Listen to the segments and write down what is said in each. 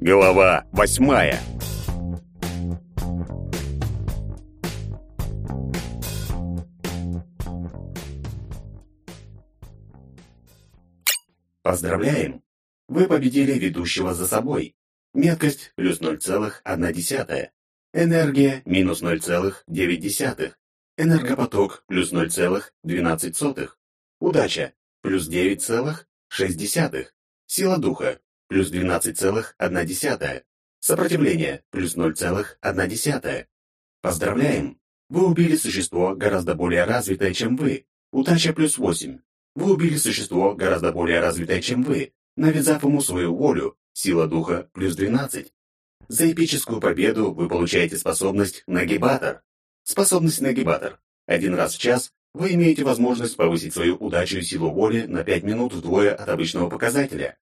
Глава восьмая. Поздравляем! Вы победили ведущего за собой. Меткость плюс 0,1. Энергия минус 0,9. Энергопоток плюс 0,12. Удача плюс 9,6. Сила духа плюс 12,1. Сопротивление плюс 0,1. Поздравляем! Вы убили существо гораздо более развитое, чем вы. Удача плюс 8. Вы убили существо гораздо более развитое, чем вы, навязав ему свою волю, сила духа плюс 12. За эпическую победу вы получаете способность «Нагибатор». Способность «Нагибатор». Один раз в час вы имеете возможность повысить свою удачу и силу воли на 5 минут вдвое от обычного показателя.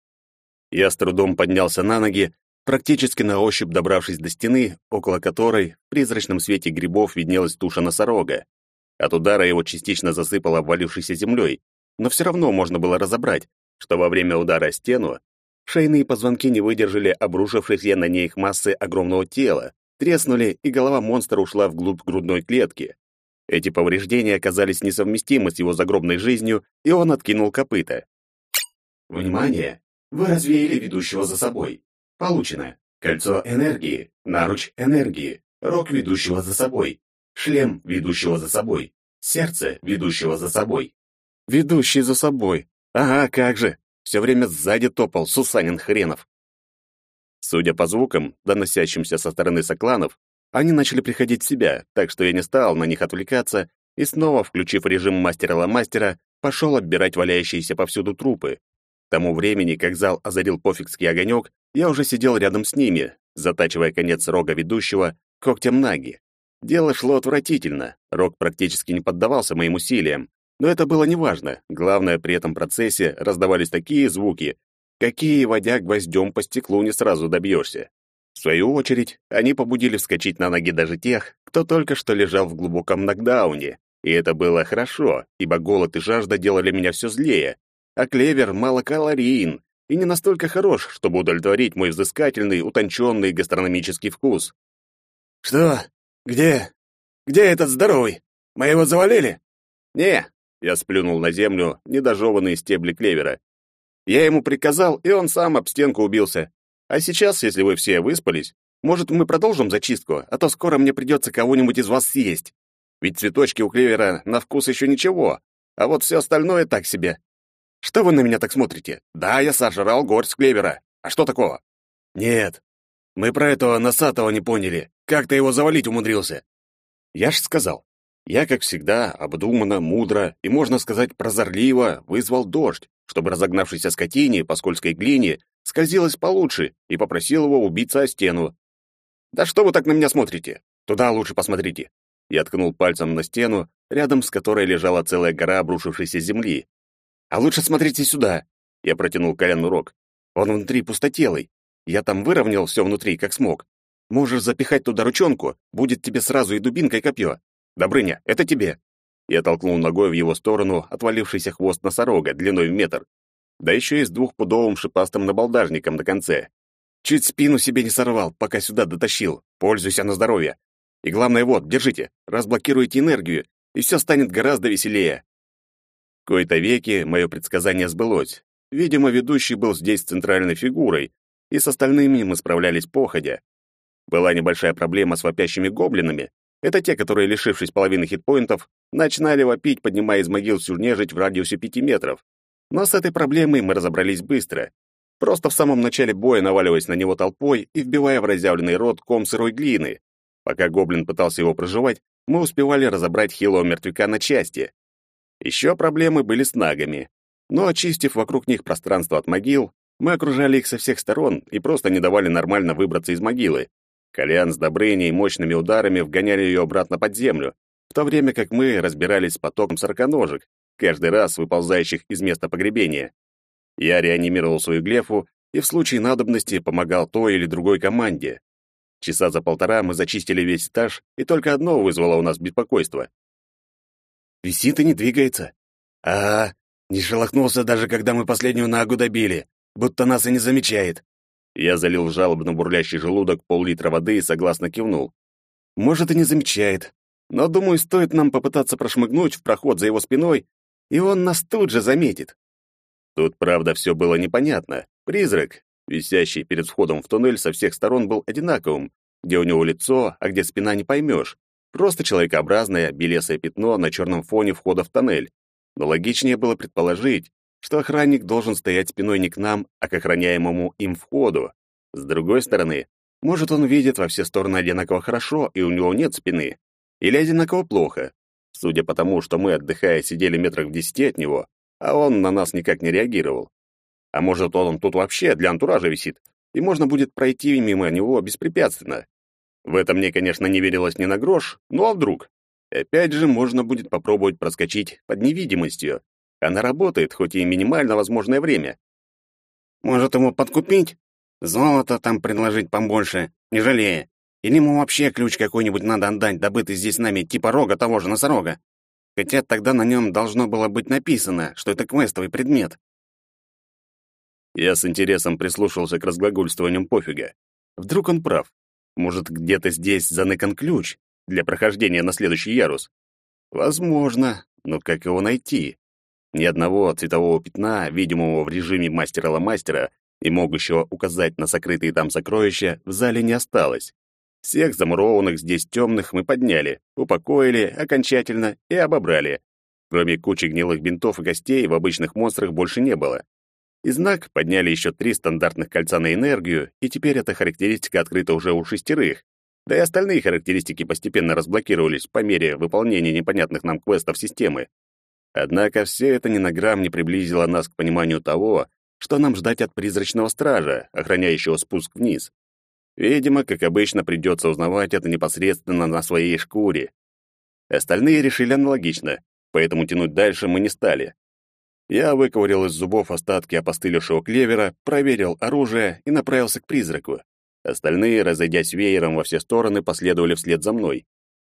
Я с трудом поднялся на ноги, практически на ощупь добравшись до стены, около которой в призрачном свете грибов виднелась туша носорога. От удара его частично засыпало обвалившейся землей, но все равно можно было разобрать, что во время удара о стену шейные позвонки не выдержали обрушившихся на них массы огромного тела, треснули, и голова монстра ушла вглубь грудной клетки. Эти повреждения оказались несовместимы с его загробной жизнью, и он откинул копыта. Внимание! Вы развеяли ведущего за собой. Получено. Кольцо энергии, наруч энергии, рог ведущего за собой, шлем ведущего за собой, сердце ведущего за собой. Ведущий за собой. Ага, как же. Все время сзади топал, Сусанин хренов. Судя по звукам, доносящимся со стороны сокланов, они начали приходить в себя, так что я не стал на них отвлекаться и снова, включив режим мастера-ла-мастера, пошел отбирать валяющиеся повсюду трупы. Тому времени, как зал озарил пофигский огонек, я уже сидел рядом с ними, затачивая конец рога ведущего когтем наги. Дело шло отвратительно, рог практически не поддавался моим усилиям, но это было неважно. Главное, при этом процессе раздавались такие звуки, какие, водя гвоздем по стеклу, не сразу добьешься. В свою очередь, они побудили вскочить на ноги даже тех, кто только что лежал в глубоком нокдауне. И это было хорошо, ибо голод и жажда делали меня все злее, а клевер малокалорийен и не настолько хорош, чтобы удовлетворить мой взыскательный, утонченный гастрономический вкус. «Что? Где? Где этот здоровый? Мы его завалили?» «Не, я сплюнул на землю недожеванные стебли клевера. Я ему приказал, и он сам об стенку убился. А сейчас, если вы все выспались, может, мы продолжим зачистку, а то скоро мне придется кого-нибудь из вас съесть. Ведь цветочки у клевера на вкус еще ничего, а вот все остальное так себе. Что вы на меня так смотрите? Да, я сожрал горсть клевера. А что такого? Нет, мы про этого носатого не поняли. Как ты его завалить умудрился? Я ж сказал, я, как всегда, обдуманно, мудро и, можно сказать, прозорливо вызвал дождь, чтобы разогнавшейся скотине по скользкой глине скользилось получше и попросил его убиться о стену. «Да что вы так на меня смотрите? Туда лучше посмотрите!» Я ткнул пальцем на стену, рядом с которой лежала целая гора обрушившейся земли. «А лучше смотрите сюда!» Я протянул Коляну рог. «Он внутри пустотелый. Я там выровнял все внутри, как смог. Можешь запихать туда ручонку, будет тебе сразу и дубинка, и копье. Добрыня, это тебе!» Я толкнул ногой в его сторону отвалившийся хвост носорога длиной в метр, да еще и с двухпудовым шипастым набалдажником на конце. Чуть спину себе не сорвал, пока сюда дотащил. Пользуйся на здоровье. И главное вот, держите, разблокируйте энергию, и все станет гораздо веселее. В кои-то веки мое предсказание сбылось. Видимо, ведущий был здесь центральной фигурой, и с остальными мы справлялись походя. Была небольшая проблема с вопящими гоблинами, это те, которые, лишившись половины хитпоинтов, начинали вопить, поднимая из могил всю нежить в радиусе пяти метров. Но с этой проблемой мы разобрались быстро. Просто в самом начале боя наваливаясь на него толпой и вбивая в разъявленный рот ком сырой глины. Пока гоблин пытался его проживать, мы успевали разобрать хилого мертвяка на части. Еще проблемы были с нагами. Но, очистив вокруг них пространство от могил, мы окружали их со всех сторон и просто не давали нормально выбраться из могилы. Колян с Добрыней мощными ударами вгоняли ее обратно под землю, в то время как мы разбирались с потоком сороконожек, каждый раз выползающих из места погребения. Я реанимировал свою глефу и в случае надобности помогал той или другой команде. Часа за полтора мы зачистили весь этаж, и только одно вызвало у нас беспокойство. «Висит и не двигается. А, не шелохнулся даже, когда мы последнюю нагу добили, будто нас и не замечает. Я залил жалобно бурлящий желудок пол-литра воды и согласно кивнул. Может, и не замечает, но, думаю, стоит нам попытаться прошмыгнуть в проход за его спиной, и он нас тут же заметит. Тут, правда, все было непонятно. Призрак, висящий перед входом в туннель со всех сторон, был одинаковым, где у него лицо, а где спина не поймешь. Просто человекообразное белесое пятно на черном фоне входа в тоннель. Но логичнее было предположить, что охранник должен стоять спиной не к нам, а к охраняемому им входу. С другой стороны, может, он видит во все стороны одинаково хорошо, и у него нет спины. Или одинаково плохо. Судя по тому, что мы, отдыхая, сидели метрах в десяти от него, а он на нас никак не реагировал. А может, он тут вообще для антуража висит, и можно будет пройти мимо него беспрепятственно. В это мне, конечно, не верилось ни на грош, ну а вдруг? Опять же, можно будет попробовать проскочить под невидимостью. Она работает, хоть и минимально возможное время. Может, ему подкупить? Золото там предложить побольше, не жалея. Или ему вообще ключ какой-нибудь надо отдать, добытый здесь нами, типа рога того же носорога? Хотя тогда на нем должно было быть написано, что это квестовый предмет. Я с интересом прислушался к разглагольствованиям пофига. Вдруг он прав. Может, где-то здесь заныкан ключ для прохождения на следующий ярус? Возможно, но как его найти? Ни одного цветового пятна, видимого в режиме мастера-ломастера и могущего указать на сокрытые там сокровища, в зале не осталось. Всех замурованных здесь темных мы подняли, упокоили окончательно и обобрали. Кроме кучи гнилых бинтов и костей в обычных монстрах больше не было. И знак подняли еще три стандартных кольца на энергию, и теперь эта характеристика открыта уже у шестерых. Да и остальные характеристики постепенно разблокировались по мере выполнения непонятных нам квестов системы. Однако все это ни на грамм не приблизило нас к пониманию того, что нам ждать от призрачного стража, охраняющего спуск вниз. Видимо, как обычно, придется узнавать это непосредственно на своей шкуре. Остальные решили аналогично, поэтому тянуть дальше мы не стали. Я выковырял из зубов остатки опостылевшего клевера, проверил оружие и направился к призраку. Остальные, разойдясь веером во все стороны, последовали вслед за мной.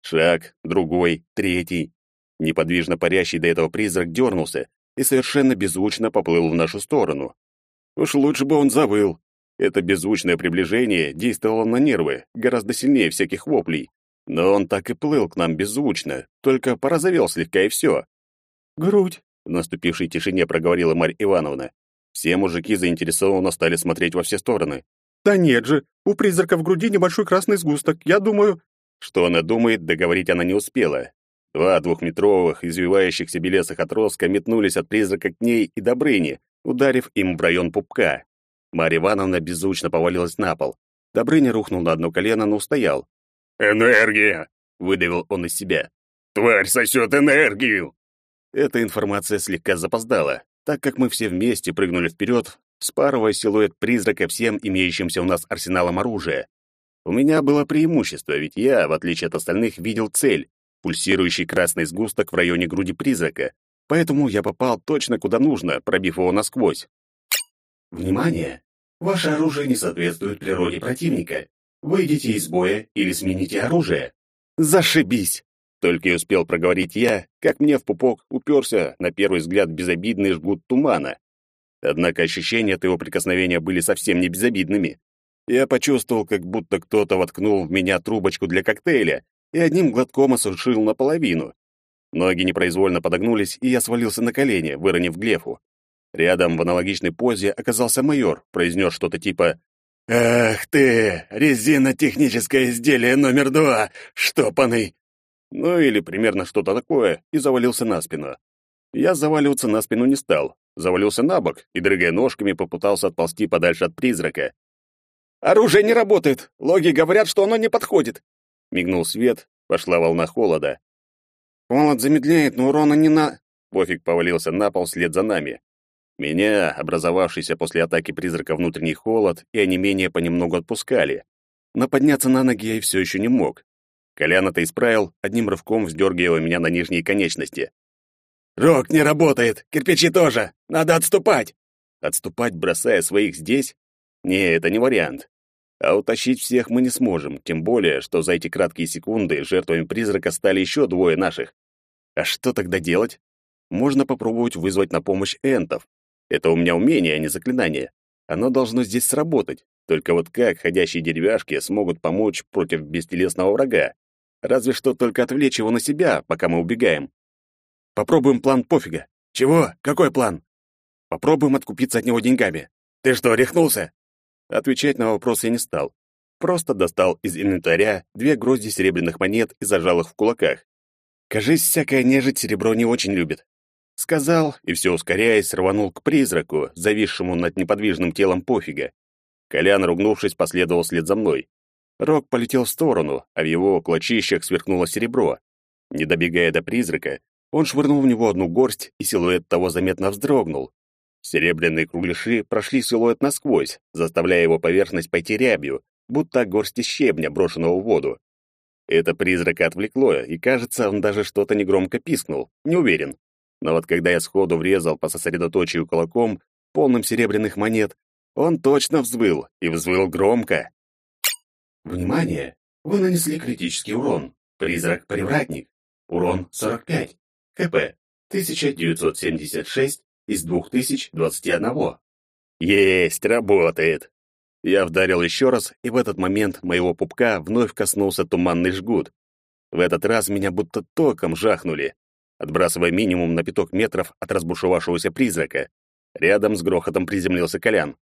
Шаг, другой, третий. Неподвижно парящий до этого призрак дернулся и совершенно беззвучно поплыл в нашу сторону. Уж лучше бы он завыл, это беззвучное приближение действовало на нервы, гораздо сильнее всяких воплей. Но он так и плыл к нам беззвучно, только порозовел слегка и все. «Грудь», — в наступившей тишине проговорила Марья Ивановна. Все мужики заинтересованно стали смотреть во все стороны. «Да нет же, у призрака в груди небольшой красный сгусток, я думаю...» Что она думает, договорить она не успела. Два двухметровых, извивающихся белесых отростка метнулись от призрака к ней и Добрыне, ударив им в район пупка. Марья Ивановна беззвучно повалилась на пол. Добрыня рухнул на одно колено, но устоял. «Энергия!» — выдавил он из себя. «Тварь сосет энергию!» Эта информация слегка запоздала, так как мы все вместе прыгнули вперед, спарывая силуэт призрака всем имеющимся у нас арсеналом оружия. У меня было преимущество, ведь я, в отличие от остальных, видел цель — пульсирующий красный сгусток в районе груди призрака, поэтому я попал точно куда нужно, пробив его насквозь. Внимание! Ваше оружие не соответствует природе противника. Выйдите из боя или смените оружие. Зашибись! Только и успел проговорить я, как мне в пупок уперся, на первый взгляд, безобидный жгут тумана. Однако ощущения от его прикосновения были совсем не безобидными. Я почувствовал, как будто кто-то воткнул в меня трубочку для коктейля и одним глотком осушил наполовину. Ноги непроизвольно подогнулись, и я свалился на колени, выронив глефу. Рядом в аналогичной позе оказался майор, произнес что-то типа «Ах ты, резинотехническое изделие номер два, штопанный!» Ну или примерно что-то такое, и завалился на спину. Я заваливаться на спину не стал, завалился на бок и, дрыгая ножками, попытался отползти подальше от призрака. «Оружие не работает! Логи говорят, что оно не подходит!» Мигнул свет, пошла волна холода. «Холод замедляет, но урона не на...» Пофиг повалился на пол вслед за нами. Меня, образовавшийся после атаки призрака внутренний холод и онемение понемногу отпускали. Но подняться на ноги я и все еще не мог. Колян это исправил, одним рывком вздергивая меня на нижние конечности. «Рог не работает! Кирпичи тоже! Надо отступать!» Отступать, бросая своих здесь? Не, это не вариант. А утащить всех мы не сможем, тем более, что за эти краткие секунды жертвами призрака стали еще двое наших. А что тогда делать? Можно попробовать вызвать на помощь энтов. Это у меня умение, а не заклинание. Оно должно здесь сработать. Только вот как ходящие деревяшки смогут помочь против бестелесного врага? Разве что только отвлечь его на себя, пока мы убегаем. Попробуем план пофига. Чего? Какой план? Попробуем откупиться от него деньгами. Ты что, рехнулся? Отвечать на вопрос я не стал. Просто достал из инвентаря две грозди серебряных монет и зажал их в кулаках. Кажись, всякая нежить серебро не очень любит. Сказал, и все ускоряясь, рванул к призраку, зависшему над неподвижным телом пофига. Колян, ругнувшись, последовал вслед за мной. Рог полетел в сторону, а в его клочищах сверкнуло серебро. Не добегая до призрака, он швырнул в него одну горсть, и силуэт того заметно вздрогнул. Серебряные кругляши прошли силуэт насквозь, заставляя его поверхность пойти рябью, будто горсти щебня, брошенного в воду. Это призрака отвлекло, и, кажется, он даже что-то негромко пискнул, не уверен. Но вот когда я сходу врезал по сосредоточию кулаком, полным серебряных монет, он точно взвыл, и взвыл громко. Внимание! Вы нанесли критический урон. Призрак-привратник. Урон 45. КП 1976 из 2021. Есть, работает. Я вдарил еще раз, и в этот момент моего пупка вновь коснулся туманный жгут. В этот раз меня будто током жахнули, отбрасывая минимум на пяток метров от разбушевавшегося призрака. Рядом с грохотом приземлился Колян.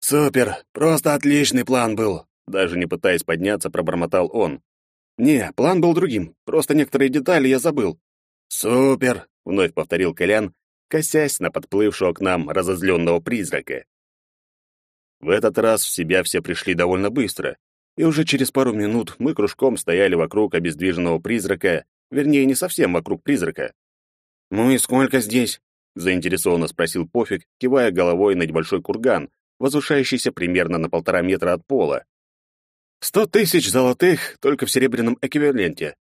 «Супер! Просто отличный план был!» Даже не пытаясь подняться, пробормотал он. «Не, план был другим. Просто некоторые детали я забыл». «Супер!» — вновь повторил Колян, косясь на подплывшего к нам разозленного призрака. В этот раз в себя все пришли довольно быстро, и уже через пару минут мы кружком стояли вокруг обездвиженного призрака, вернее, не совсем вокруг призрака. «Ну и сколько здесь?» — заинтересованно спросил Пофиг, кивая головой на небольшой курган, возвышающийся примерно на полтора метра от пола. «Сто тысяч золотых только в серебряном эквиваленте.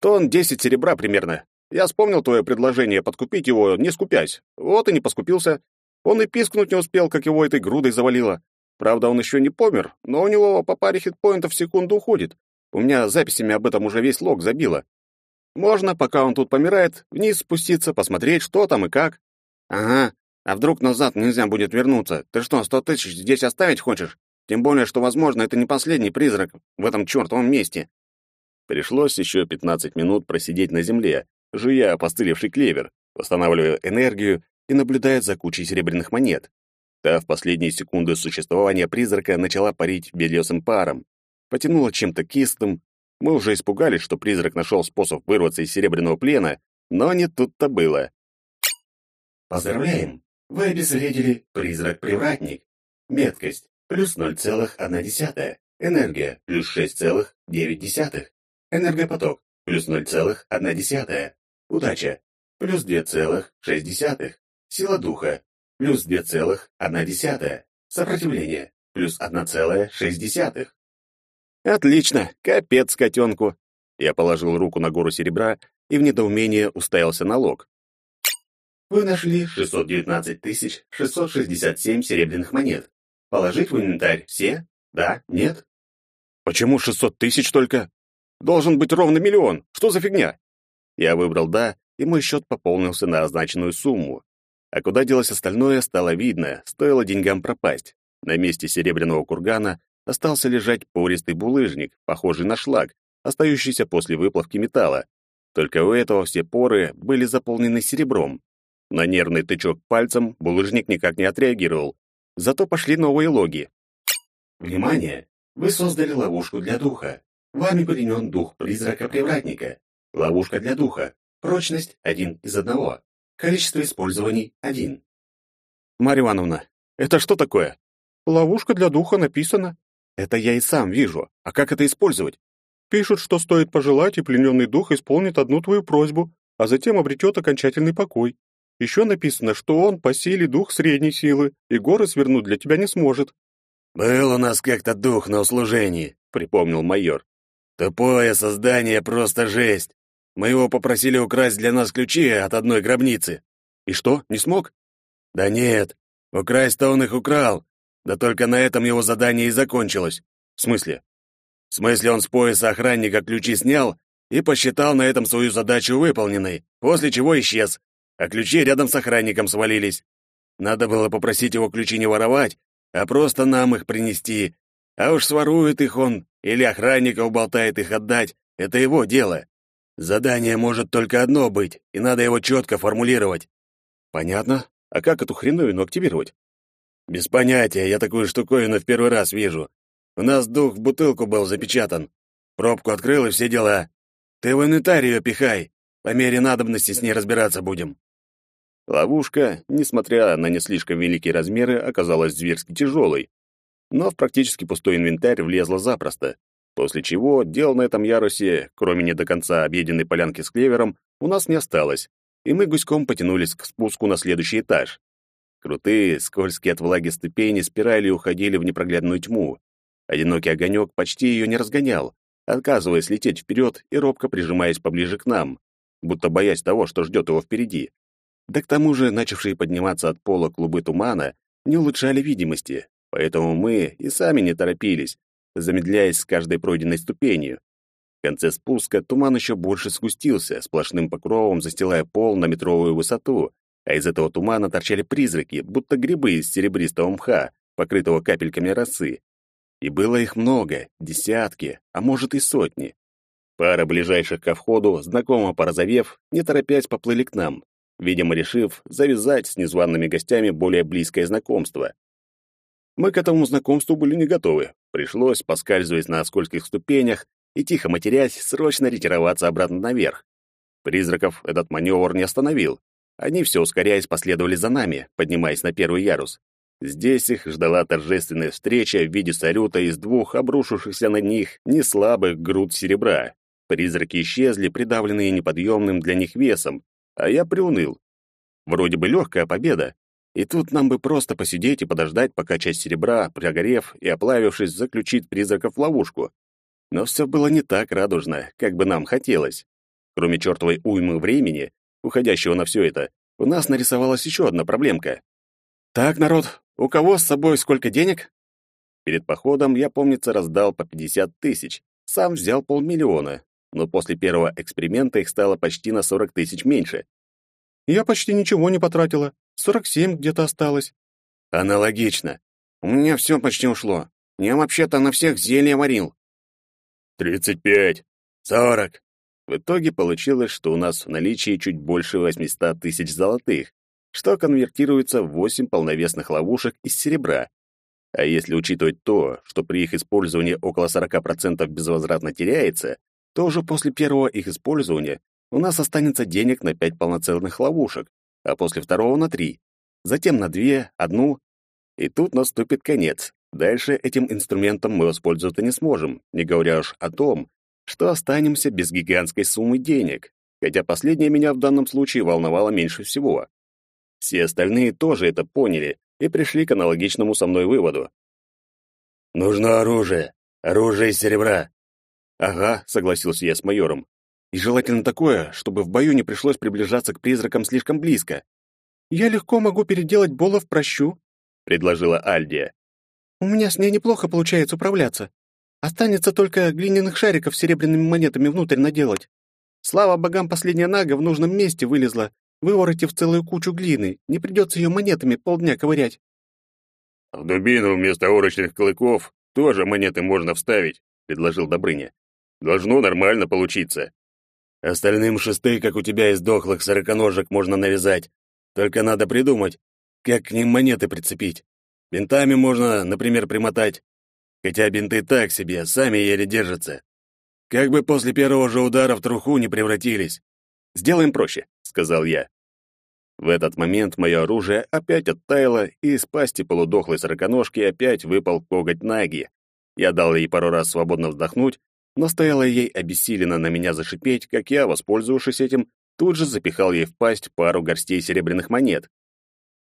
Тон десять серебра примерно. Я вспомнил твое предложение подкупить его, не скупясь. Вот и не поскупился. Он и пискнуть не успел, как его этой грудой завалило. Правда, он еще не помер, но у него по паре хитпоинтов в секунду уходит. У меня записями об этом уже весь лог забило. Можно, пока он тут помирает, вниз спуститься, посмотреть, что там и как. Ага, а вдруг назад нельзя будет вернуться? Ты что, сто тысяч здесь оставить хочешь? Тем более, что, возможно, это не последний призрак в этом чертовом месте. Пришлось еще 15 минут просидеть на земле, жуя опостылевший клевер, восстанавливая энергию и наблюдая за кучей серебряных монет. Та в последние секунды существования призрака начала парить белесым паром. Потянула чем-то кистым. Мы уже испугались, что призрак нашел способ вырваться из серебряного плена, но не тут-то было. Поздравляем! Вы обезвредили призрак-привратник. Меткость плюс 0,1. Энергия плюс 6,9. Энергопоток плюс 0,1. Удача плюс 2,6. Сила духа плюс 2,1. Сопротивление плюс 1,6. Отлично, капец котенку. Я положил руку на гору серебра и в недоумении уставился на лог. Вы нашли 619 667 серебряных монет. Положить в инвентарь все? Да? Нет? Почему 600 тысяч только? Должен быть ровно миллион. Что за фигня? Я выбрал «да», и мой счет пополнился на означенную сумму. А куда делось остальное, стало видно, стоило деньгам пропасть. На месте серебряного кургана остался лежать пористый булыжник, похожий на шлак, остающийся после выплавки металла. Только у этого все поры были заполнены серебром. На нервный тычок пальцем булыжник никак не отреагировал. Зато пошли новые логи. Внимание! Вы создали ловушку для духа. Вами пленен дух призрака-привратника. Ловушка для духа. Прочность один из одного. Количество использований — один. Марья Ивановна, это что такое? Ловушка для духа написана. Это я и сам вижу. А как это использовать? Пишут, что стоит пожелать, и плененный дух исполнит одну твою просьбу, а затем обретет окончательный покой. Еще написано, что он по силе дух средней силы, и горы свернуть для тебя не сможет. «Был у нас как-то дух на услужении», — припомнил майор. «Тупое создание, просто жесть. Мы его попросили украсть для нас ключи от одной гробницы. И что, не смог? Да нет, украсть-то он их украл. Да только на этом его задание и закончилось. В смысле? В смысле, он с пояса охранника ключи снял и посчитал на этом свою задачу выполненной, после чего исчез, а ключи рядом с охранником свалились. Надо было попросить его ключи не воровать, а просто нам их принести. А уж сворует их он или охранников болтает их отдать, это его дело. Задание может только одно быть, и надо его четко формулировать. Понятно. А как эту хреновину активировать? Без понятия, я такую штуковину в первый раз вижу. У нас дух в бутылку был запечатан. Пробку открыл и все дела. Ты в инвентарь ее пихай. По мере надобности с ней разбираться будем. Ловушка, несмотря на не слишком великие размеры, оказалась зверски тяжелой. Но в практически пустой инвентарь влезла запросто. После чего дел на этом ярусе, кроме не до конца объеденной полянки с клевером, у нас не осталось, и мы гуськом потянулись к спуску на следующий этаж. Крутые, скользкие от влаги ступени спирали уходили в непроглядную тьму. Одинокий огонек почти ее не разгонял, отказываясь лететь вперед и робко прижимаясь поближе к нам, будто боясь того, что ждет его впереди. Да к тому же начавшие подниматься от пола клубы тумана не улучшали видимости, поэтому мы и сами не торопились, замедляясь с каждой пройденной ступенью. В конце спуска туман еще больше сгустился, сплошным покровом застилая пол на метровую высоту, а из этого тумана торчали призраки, будто грибы из серебристого мха, покрытого капельками росы. И было их много, десятки, а может и сотни. Пара ближайших ко входу, знакомо порозовев, не торопясь поплыли к нам, видимо, решив завязать с незваными гостями более близкое знакомство. Мы к этому знакомству были не готовы. Пришлось, поскальзываясь на скользких ступенях и тихо матерясь, срочно ретироваться обратно наверх. Призраков этот маневр не остановил. Они все ускоряясь последовали за нами, поднимаясь на первый ярус. Здесь их ждала торжественная встреча в виде салюта из двух обрушившихся на них неслабых груд серебра. Призраки исчезли, придавленные неподъемным для них весом, а я приуныл. Вроде бы легкая победа, и тут нам бы просто посидеть и подождать, пока часть серебра, прогорев и оплавившись, заключит призраков в ловушку. Но все было не так радужно, как бы нам хотелось. Кроме чертовой уймы времени, уходящего на все это, у нас нарисовалась еще одна проблемка. «Так, народ, у кого с собой сколько денег?» Перед походом я, помнится, раздал по 50 тысяч, сам взял полмиллиона, но после первого эксперимента их стало почти на 40 тысяч меньше. «Я почти ничего не потратила. Сорок семь где-то осталось. Аналогично. У меня все почти ушло. Я вообще-то на всех зелья варил. Тридцать пять. Сорок. В итоге получилось, что у нас в наличии чуть больше 800 тысяч золотых, что конвертируется в 8 полновесных ловушек из серебра. А если учитывать то, что при их использовании около 40% безвозвратно теряется, то уже после первого их использования у нас останется денег на 5 полноценных ловушек, а после второго на три, затем на две, одну, и тут наступит конец. Дальше этим инструментом мы воспользоваться не сможем, не говоря уж о том, что останемся без гигантской суммы денег, хотя последняя меня в данном случае волновала меньше всего. Все остальные тоже это поняли и пришли к аналогичному со мной выводу. «Нужно оружие. Оружие из серебра». «Ага», — согласился я с майором. И желательно такое, чтобы в бою не пришлось приближаться к призракам слишком близко. «Я легко могу переделать Бола в прощу», — предложила Альдия. «У меня с ней неплохо получается управляться. Останется только глиняных шариков с серебряными монетами внутрь наделать. Слава богам, последняя нага в нужном месте вылезла, выворотив целую кучу глины. Не придется ее монетами полдня ковырять». «В дубину вместо урочных клыков тоже монеты можно вставить», — предложил Добрыня. «Должно нормально получиться». Остальным шесты, как у тебя из дохлых сороконожек, можно навязать. Только надо придумать, как к ним монеты прицепить. Бинтами можно, например, примотать. Хотя бинты так себе, сами еле держатся. Как бы после первого же удара в труху не превратились. «Сделаем проще», — сказал я. В этот момент мое оружие опять оттаяло, и из пасти полудохлой сороконожки опять выпал коготь Наги. Я дал ей пару раз свободно вздохнуть, но стоило ей обессиленно на меня зашипеть, как я, воспользовавшись этим, тут же запихал ей в пасть пару горстей серебряных монет.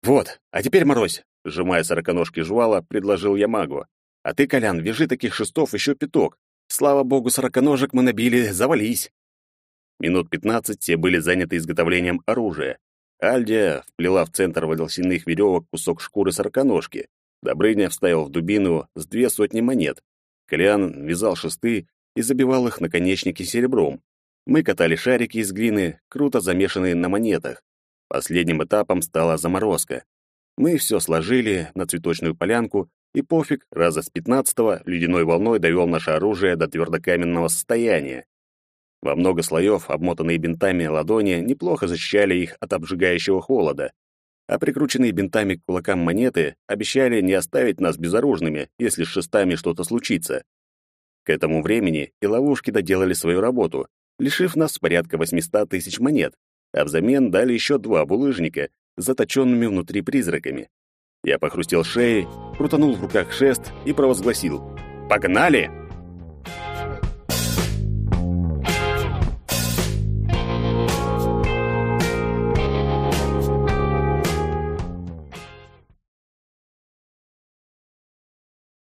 «Вот, а теперь морозь!» — сжимая сороконожки жвала, предложил я магу. «А ты, Колян, вяжи таких шестов еще пяток. Слава богу, сороконожек мы набили, завались!» Минут пятнадцать все были заняты изготовлением оружия. Альдия вплела в центр волосяных веревок кусок шкуры сороконожки. Добрыня вставил в дубину с две сотни монет. Колян вязал шесты, и забивал их наконечники серебром. Мы катали шарики из глины, круто замешанные на монетах. Последним этапом стала заморозка. Мы все сложили на цветочную полянку, и пофиг, раза с пятнадцатого ледяной волной довел наше оружие до твердокаменного состояния. Во много слоев, обмотанные бинтами ладони, неплохо защищали их от обжигающего холода, а прикрученные бинтами к кулакам монеты обещали не оставить нас безоружными, если с шестами что-то случится. К этому времени и ловушки доделали свою работу, лишив нас порядка 800 тысяч монет, а взамен дали еще два булыжника заточенными внутри призраками. Я похрустел шеей, крутанул в руках шест и провозгласил «Погнали!»